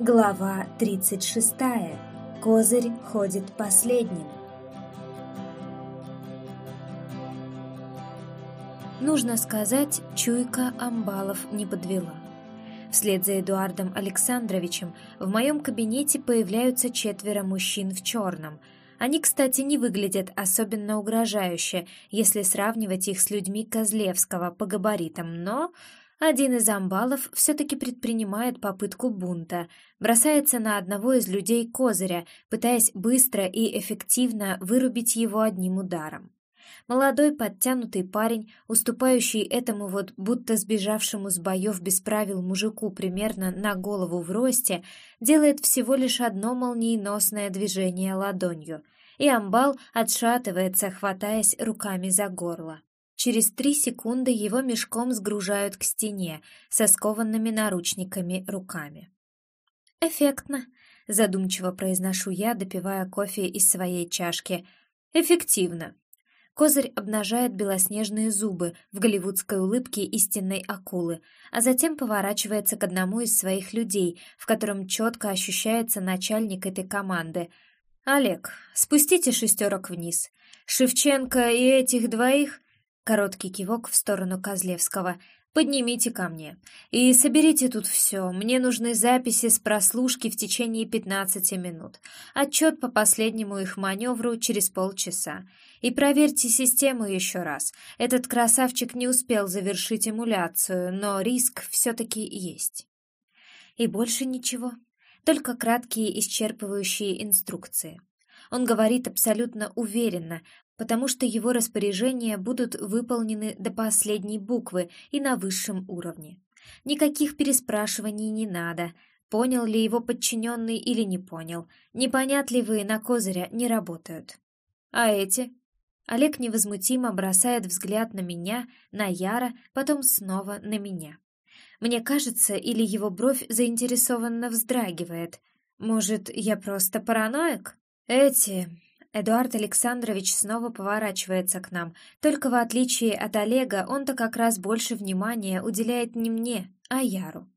Глава 36. Козырь ходит последним. Нужно сказать, чуйка амбалов не подвела. Вслед за Эдуардом Александровичем в моем кабинете появляются четверо мужчин в черном. Они, кстати, не выглядят особенно угрожающе, если сравнивать их с людьми Козлевского по габаритам, но один из амбалов все-таки предпринимает попытку бунта, бросается на одного из людей козыря, пытаясь быстро и эффективно вырубить его одним ударом. Молодой подтянутый парень, уступающий этому вот будто сбежавшему с боев без правил мужику примерно на голову в росте, делает всего лишь одно молниеносное движение ладонью, и амбал отшатывается, хватаясь руками за горло. Через три секунды его мешком сгружают к стене со скованными наручниками руками. «Эффектно», — задумчиво произношу я, допивая кофе из своей чашки. «Эффективно». Козырь обнажает белоснежные зубы в голливудской улыбке истинной акулы, а затем поворачивается к одному из своих людей, в котором четко ощущается начальник этой команды. «Олег, спустите шестерок вниз. Шевченко и этих двоих Короткий кивок в сторону Козлевского. «Поднимите ко мне. И соберите тут все. Мне нужны записи с прослушки в течение 15 минут. Отчет по последнему их маневру через полчаса. И проверьте систему еще раз. Этот красавчик не успел завершить эмуляцию, но риск все-таки есть». И больше ничего. Только краткие исчерпывающие инструкции. Он говорит абсолютно уверенно, потому что его распоряжения будут выполнены до последней буквы и на высшем уровне. Никаких переспрашиваний не надо, понял ли его подчиненный или не понял, непонятливые на козыря не работают. А эти? Олег невозмутимо бросает взгляд на меня, на Яра, потом снова на меня. Мне кажется, или его бровь заинтересованно вздрагивает. Может, я просто параноик? Эти... Эдуард Александрович снова поворачивается к нам, только в отличие от Олега он-то как раз больше внимания уделяет не мне, а Яру.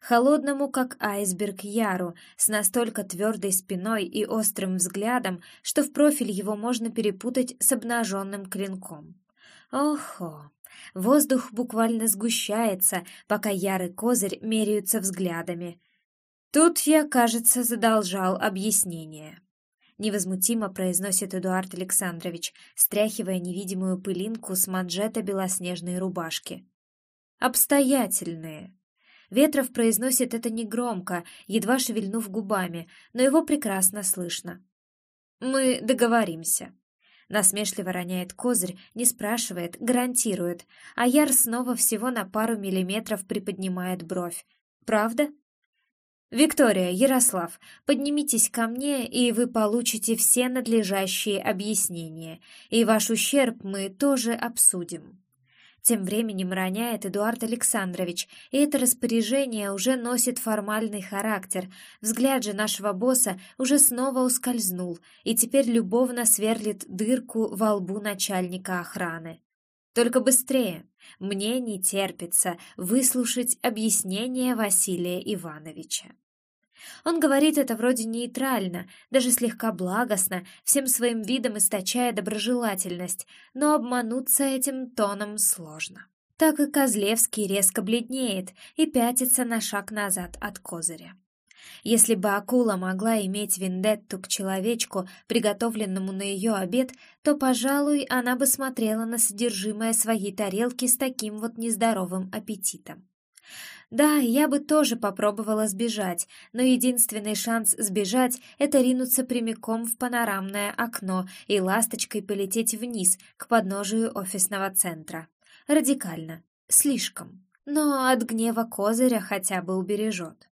Холодному, как айсберг, Яру, с настолько твердой спиной и острым взглядом, что в профиль его можно перепутать с обнаженным клинком. Охо! Воздух буквально сгущается, пока Ярый козырь меряются взглядами. Тут я, кажется, задолжал объяснение невозмутимо произносит Эдуард Александрович, стряхивая невидимую пылинку с манжета белоснежной рубашки. «Обстоятельные». Ветров произносит это негромко, едва шевельнув губами, но его прекрасно слышно. «Мы договоримся». Насмешливо роняет козырь, не спрашивает, гарантирует, а Яр снова всего на пару миллиметров приподнимает бровь. «Правда?» «Виктория, Ярослав, поднимитесь ко мне, и вы получите все надлежащие объяснения, и ваш ущерб мы тоже обсудим». Тем временем роняет Эдуард Александрович, и это распоряжение уже носит формальный характер. Взгляд же нашего босса уже снова ускользнул, и теперь любовно сверлит дырку во лбу начальника охраны. Только быстрее. Мне не терпится выслушать объяснение Василия Ивановича. Он говорит это вроде нейтрально, даже слегка благостно, всем своим видом источая доброжелательность, но обмануться этим тоном сложно. Так и Козлевский резко бледнеет и пятится на шаг назад от козыря. Если бы акула могла иметь вендетту к человечку, приготовленному на ее обед, то, пожалуй, она бы смотрела на содержимое своей тарелки с таким вот нездоровым аппетитом. Да, я бы тоже попробовала сбежать, но единственный шанс сбежать — это ринуться прямиком в панорамное окно и ласточкой полететь вниз, к подножию офисного центра. Радикально. Слишком. Но от гнева козыря хотя бы убережет.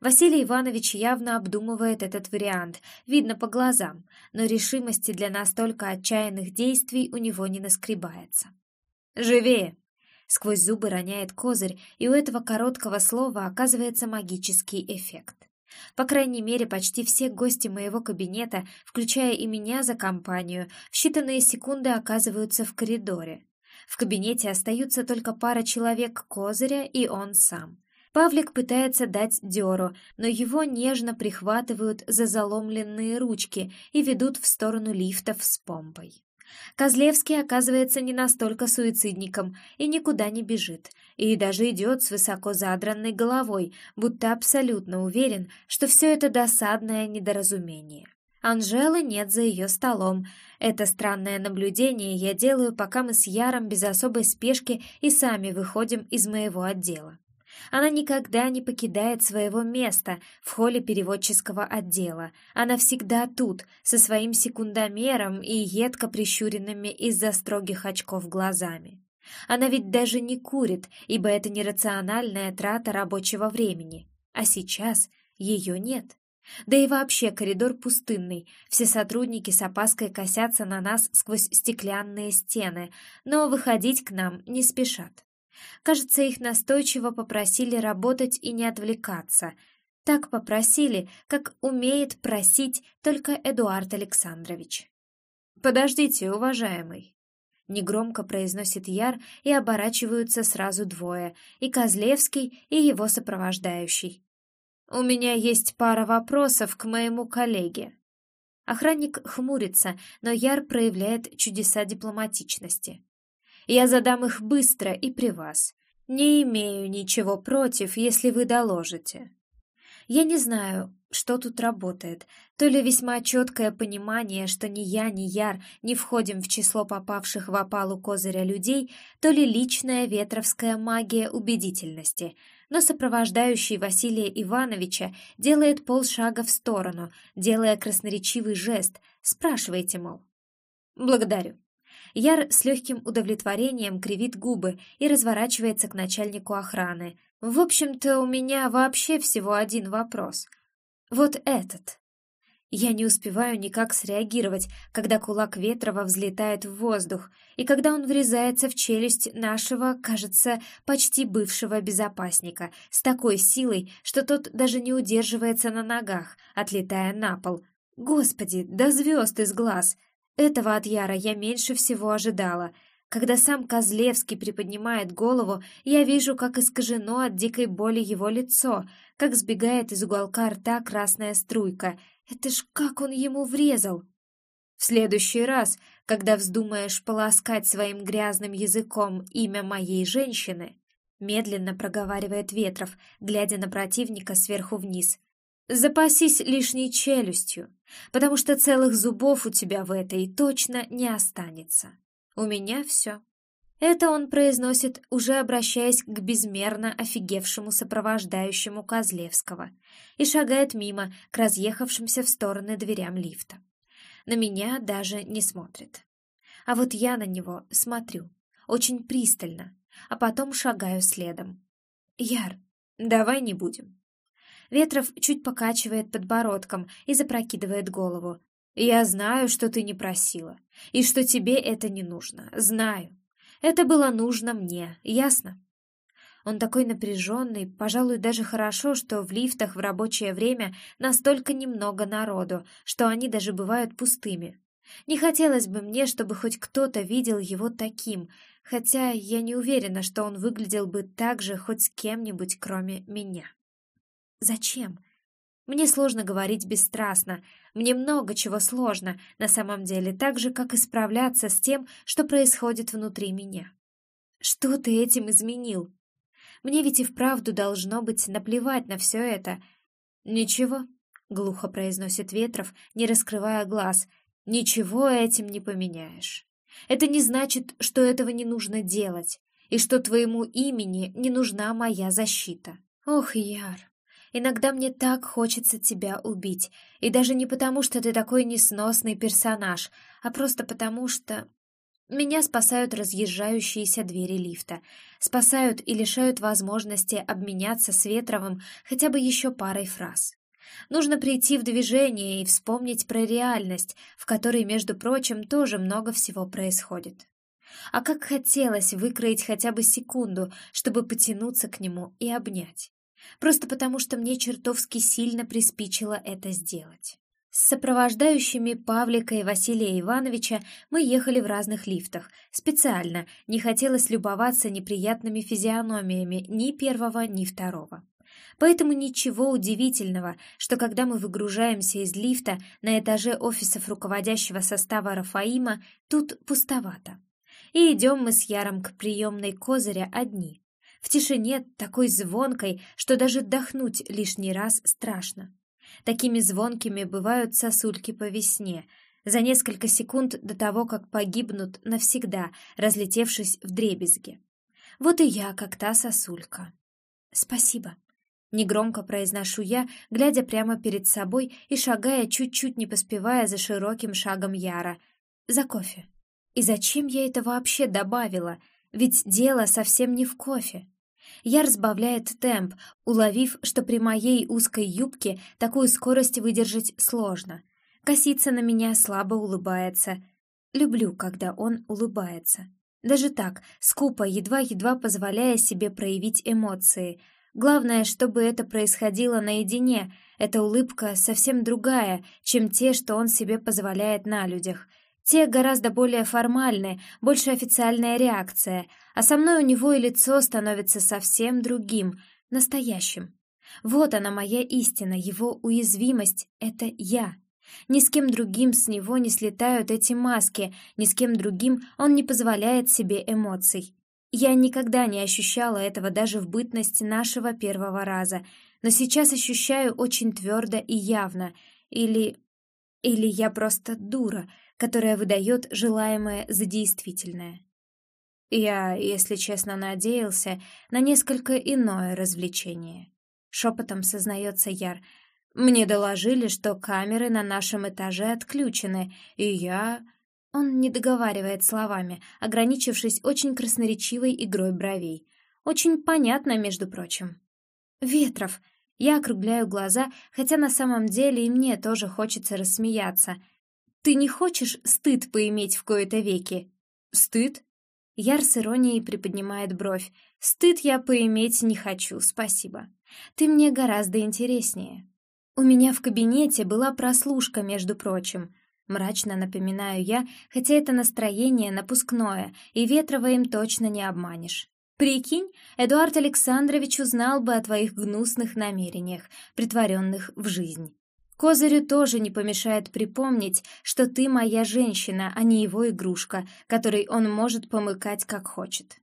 Василий Иванович явно обдумывает этот вариант, видно по глазам, но решимости для настолько отчаянных действий у него не наскребается. «Живее!» Сквозь зубы роняет козырь, и у этого короткого слова оказывается магический эффект. По крайней мере, почти все гости моего кабинета, включая и меня за компанию, в считанные секунды оказываются в коридоре. В кабинете остаются только пара человек козыря и он сам. Павлик пытается дать дёру, но его нежно прихватывают за заломленные ручки и ведут в сторону лифтов с помпой. Козлевский оказывается не настолько суицидником и никуда не бежит, и даже идет с высоко задранной головой, будто абсолютно уверен, что все это досадное недоразумение. Анжелы нет за ее столом. Это странное наблюдение я делаю, пока мы с Яром без особой спешки и сами выходим из моего отдела. Она никогда не покидает своего места в холле переводческого отдела. Она всегда тут, со своим секундомером и едко прищуренными из-за строгих очков глазами. Она ведь даже не курит, ибо это нерациональная трата рабочего времени. А сейчас ее нет. Да и вообще коридор пустынный, все сотрудники с опаской косятся на нас сквозь стеклянные стены, но выходить к нам не спешат. Кажется, их настойчиво попросили работать и не отвлекаться. Так попросили, как умеет просить только Эдуард Александрович. «Подождите, уважаемый», — негромко произносит Яр, и оборачиваются сразу двое, и Козлевский, и его сопровождающий. «У меня есть пара вопросов к моему коллеге». Охранник хмурится, но Яр проявляет чудеса дипломатичности. Я задам их быстро и при вас. Не имею ничего против, если вы доложите. Я не знаю, что тут работает. То ли весьма четкое понимание, что ни я, ни Яр не входим в число попавших в опалу козыря людей, то ли личная ветровская магия убедительности. Но сопровождающий Василия Ивановича делает полшага в сторону, делая красноречивый жест. Спрашивайте, мол. Благодарю. Яр с легким удовлетворением кривит губы и разворачивается к начальнику охраны. «В общем-то, у меня вообще всего один вопрос. Вот этот». Я не успеваю никак среагировать, когда кулак Ветрова взлетает в воздух, и когда он врезается в челюсть нашего, кажется, почти бывшего безопасника, с такой силой, что тот даже не удерживается на ногах, отлетая на пол. Господи, до звезд из глаз! Этого от Яра я меньше всего ожидала. Когда сам Козлевский приподнимает голову, я вижу, как искажено от дикой боли его лицо, как сбегает из уголка рта красная струйка. Это ж как он ему врезал! В следующий раз, когда вздумаешь полоскать своим грязным языком имя моей женщины, медленно проговаривает Ветров, глядя на противника сверху вниз, Запасись лишней челюстью, потому что целых зубов у тебя в этой точно не останется. У меня все. Это он произносит, уже обращаясь к безмерно офигевшему сопровождающему Козлевского, и шагает мимо к разъехавшимся в стороны дверям лифта. На меня даже не смотрит. А вот я на него смотрю, очень пристально, а потом шагаю следом. «Яр, давай не будем. Ветров чуть покачивает подбородком и запрокидывает голову. «Я знаю, что ты не просила, и что тебе это не нужно. Знаю. Это было нужно мне, ясно?» Он такой напряженный, пожалуй, даже хорошо, что в лифтах в рабочее время настолько немного народу, что они даже бывают пустыми. Не хотелось бы мне, чтобы хоть кто-то видел его таким, хотя я не уверена, что он выглядел бы так же хоть с кем-нибудь, кроме меня. Зачем? Мне сложно говорить бесстрастно, мне много чего сложно, на самом деле, так же, как и справляться с тем, что происходит внутри меня. Что ты этим изменил? Мне ведь и вправду должно быть наплевать на все это. Ничего, — глухо произносит Ветров, не раскрывая глаз, — ничего этим не поменяешь. Это не значит, что этого не нужно делать, и что твоему имени не нужна моя защита. Ох, Яр, Иногда мне так хочется тебя убить, и даже не потому, что ты такой несносный персонаж, а просто потому, что... Меня спасают разъезжающиеся двери лифта, спасают и лишают возможности обменяться с Ветровым хотя бы еще парой фраз. Нужно прийти в движение и вспомнить про реальность, в которой, между прочим, тоже много всего происходит. А как хотелось выкроить хотя бы секунду, чтобы потянуться к нему и обнять просто потому что мне чертовски сильно приспичило это сделать. С сопровождающими Павлика и Василия Ивановича мы ехали в разных лифтах. Специально, не хотелось любоваться неприятными физиономиями ни первого, ни второго. Поэтому ничего удивительного, что когда мы выгружаемся из лифта на этаже офисов руководящего состава Рафаима, тут пустовато. И идем мы с Яром к приемной Козыря одни. В тишине такой звонкой, что даже вдохнуть лишний раз страшно. Такими звонкими бывают сосульки по весне, за несколько секунд до того, как погибнут навсегда, разлетевшись в дребезги. Вот и я, как та сосулька. Спасибо. Негромко произношу я, глядя прямо перед собой и шагая, чуть-чуть не поспевая за широким шагом Яра. За кофе. И зачем я это вообще добавила? Ведь дело совсем не в кофе. Я разбавляет темп, уловив, что при моей узкой юбке такую скорость выдержать сложно. Косится на меня, слабо улыбается. Люблю, когда он улыбается. Даже так, скупо, едва-едва позволяя себе проявить эмоции. Главное, чтобы это происходило наедине. Эта улыбка совсем другая, чем те, что он себе позволяет на людях — те гораздо более формальные, больше официальная реакция, а со мной у него и лицо становится совсем другим, настоящим. Вот она моя истина, его уязвимость — это я. Ни с кем другим с него не слетают эти маски, ни с кем другим он не позволяет себе эмоций. Я никогда не ощущала этого даже в бытность нашего первого раза, но сейчас ощущаю очень твердо и явно. Или... или я просто дура — которая выдает желаемое за действительное. Я, если честно, надеялся на несколько иное развлечение. Шепотом сознается Яр. Мне доложили, что камеры на нашем этаже отключены, и я... Он не договаривает словами, ограничившись очень красноречивой игрой бровей. Очень понятно, между прочим. «Ветров!» Я округляю глаза, хотя на самом деле и мне тоже хочется рассмеяться — ты не хочешь стыд поиметь в кои-то веки? Стыд? Яр с иронией приподнимает бровь. Стыд я поиметь не хочу, спасибо. Ты мне гораздо интереснее. У меня в кабинете была прослушка, между прочим. Мрачно напоминаю я, хотя это настроение напускное, и Ветрова им точно не обманешь. Прикинь, Эдуард Александрович узнал бы о твоих гнусных намерениях, притворенных в жизнь. Козырю тоже не помешает припомнить, что ты моя женщина, а не его игрушка, которой он может помыкать как хочет.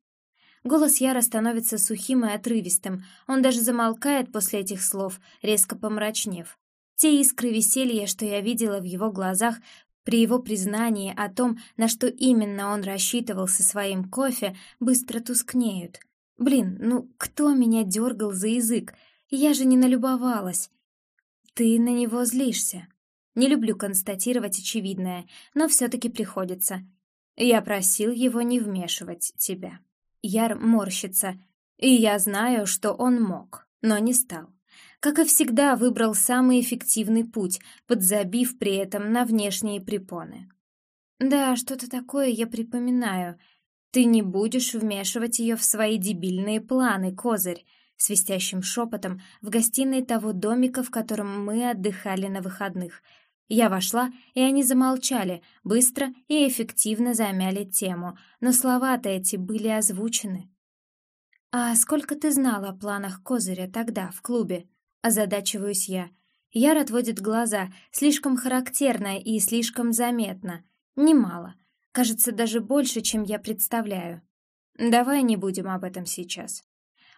Голос Яра становится сухим и отрывистым, он даже замолкает после этих слов, резко помрачнев. Те искры веселья, что я видела в его глазах при его признании о том, на что именно он рассчитывал со своим кофе, быстро тускнеют. Блин, ну кто меня дергал за язык? Я же не налюбовалась. «Ты на него злишься». Не люблю констатировать очевидное, но все-таки приходится. Я просил его не вмешивать тебя. Яр морщится, и я знаю, что он мог, но не стал. Как и всегда, выбрал самый эффективный путь, подзабив при этом на внешние препоны. Да, что-то такое я припоминаю. Ты не будешь вмешивать ее в свои дебильные планы, козырь свистящим шепотом в гостиной того домика, в котором мы отдыхали на выходных. Я вошла, и они замолчали, быстро и эффективно замяли тему, но слова-то эти были озвучены. «А сколько ты знала о планах Козыря тогда, в клубе?» Озадачиваюсь я. Яр отводит глаза, слишком характерно и слишком заметно. Немало. Кажется, даже больше, чем я представляю. Давай не будем об этом сейчас. —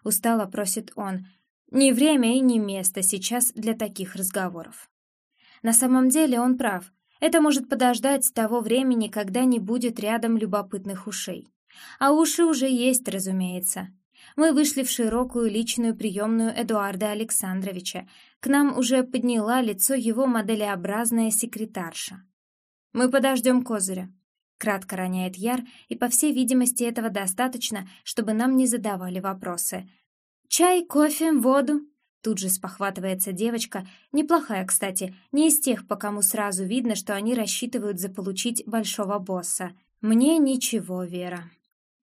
устало просит он. «Не время и не место сейчас для таких разговоров». На самом деле он прав. Это может подождать с того времени, когда не будет рядом любопытных ушей. А уши уже есть, разумеется. Мы вышли в широкую личную приемную Эдуарда Александровича. К нам уже подняла лицо его моделеобразная секретарша. «Мы подождем Козыря», Кратко роняет Яр, и, по всей видимости, этого достаточно, чтобы нам не задавали вопросы. «Чай, кофе, воду?» Тут же спохватывается девочка, неплохая, кстати, не из тех, по кому сразу видно, что они рассчитывают заполучить большого босса. «Мне ничего, Вера».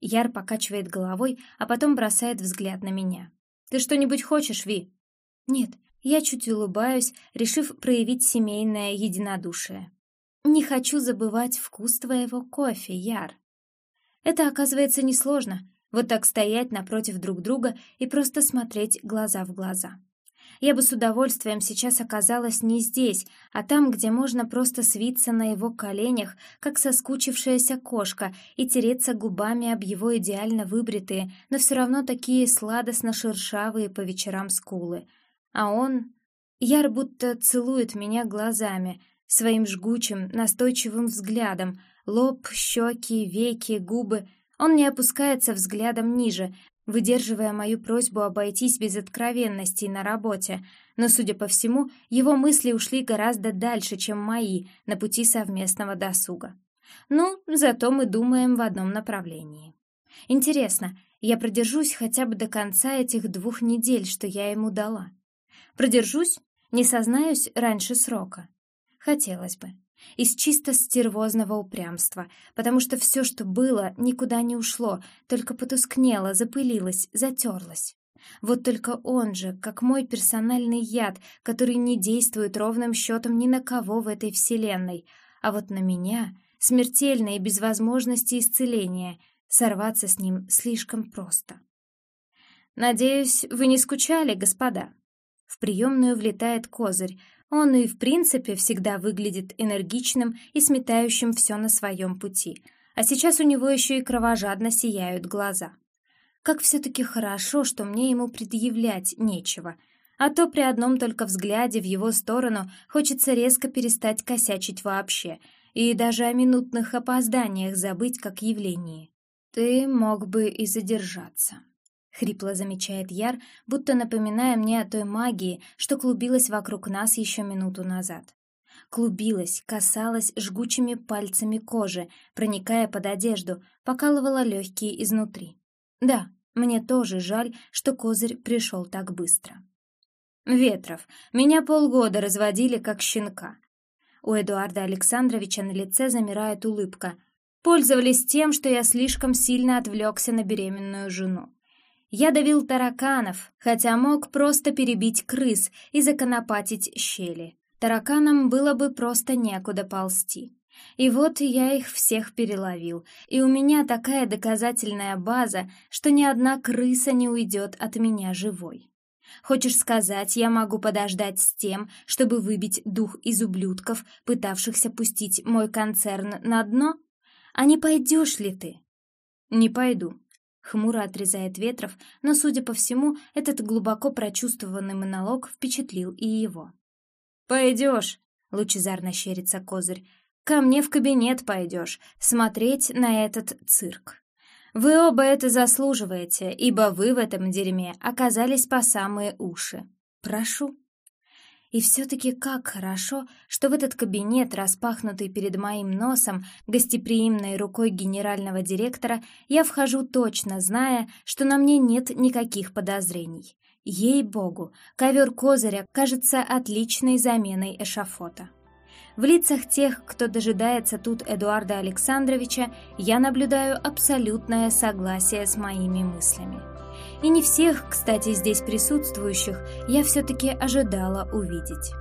Яр покачивает головой, а потом бросает взгляд на меня. «Ты что-нибудь хочешь, Ви?» «Нет, Я чуть улыбаюсь, решив проявить семейное единодушие. «Не хочу забывать вкус твоего кофе, Яр». Это оказывается несложно, вот так стоять напротив друг друга и просто смотреть глаза в глаза. Я бы с удовольствием сейчас оказалась не здесь, а там, где можно просто свиться на его коленях, как соскучившаяся кошка, и тереться губами об его идеально выбритые, но все равно такие сладостно-шершавые по вечерам скулы. А он... Яр будто целует меня глазами, своим жгучим, настойчивым взглядом, лоб, щеки, веки, губы. Он не опускается взглядом ниже, выдерживая мою просьбу обойтись без откровенностей на работе, но, судя по всему, его мысли ушли гораздо дальше, чем мои, на пути совместного досуга. Ну, зато мы думаем в одном направлении. Интересно, я продержусь хотя бы до конца этих двух недель, что я ему дала. Продержусь, не сознаюсь раньше срока. Хотелось бы из чисто стервозного упрямства, потому что все, что было, никуда не ушло, только потускнело, запылилось, затерлось. Вот только он же, как мой персональный яд, который не действует ровным счетом ни на кого в этой вселенной, а вот на меня смертельно и без возможности исцеления, сорваться с ним слишком просто. «Надеюсь, вы не скучали, господа?» В приемную влетает козырь, он и в принципе всегда выглядит энергичным и сметающим все на своем пути, а сейчас у него еще и кровожадно сияют глаза. Как все-таки хорошо, что мне ему предъявлять нечего, а то при одном только взгляде в его сторону хочется резко перестать косячить вообще и даже о минутных опозданиях забыть как явлении. Ты мог бы и задержаться. — хрипло замечает Яр, будто напоминая мне о той магии, что клубилась вокруг нас еще минуту назад. Клубилась, касалась жгучими пальцами кожи, проникая под одежду, покалывала легкие изнутри. Да, мне тоже жаль, что козырь пришел так быстро. Ветров, меня полгода разводили как щенка. У Эдуарда Александровича на лице замирает улыбка. Пользовались тем, что я слишком сильно отвлекся на беременную жену. Я давил тараканов, хотя мог просто перебить крыс и законопатить щели. Тараканам было бы просто некуда ползти. И вот я их всех переловил, и у меня такая доказательная база, что ни одна крыса не уйдет от меня живой. Хочешь сказать, я могу подождать с тем, чтобы выбить дух из ублюдков, пытавшихся пустить мой концерн на дно? А не пойдешь ли ты? Не пойду, Хмуро отрезает Ветров, но, судя по всему, этот глубоко прочувствованный монолог впечатлил и его. «Пойдешь», — лучезарно щерится Козырь, — «ко мне в кабинет пойдешь, смотреть на этот цирк. Вы оба это заслуживаете, ибо вы в этом дерьме оказались по самые уши. Прошу». И все-таки как хорошо, что в этот кабинет, распахнутый перед моим носом, гостеприимной рукой генерального директора, я вхожу точно, зная, что на мне нет никаких подозрений. Ей-богу, ковер Козыря кажется отличной заменой эшафота. В лицах тех, кто дожидается тут Эдуарда Александровича, я наблюдаю абсолютное согласие с моими мыслями. И не всех, кстати, здесь присутствующих я все-таки ожидала увидеть.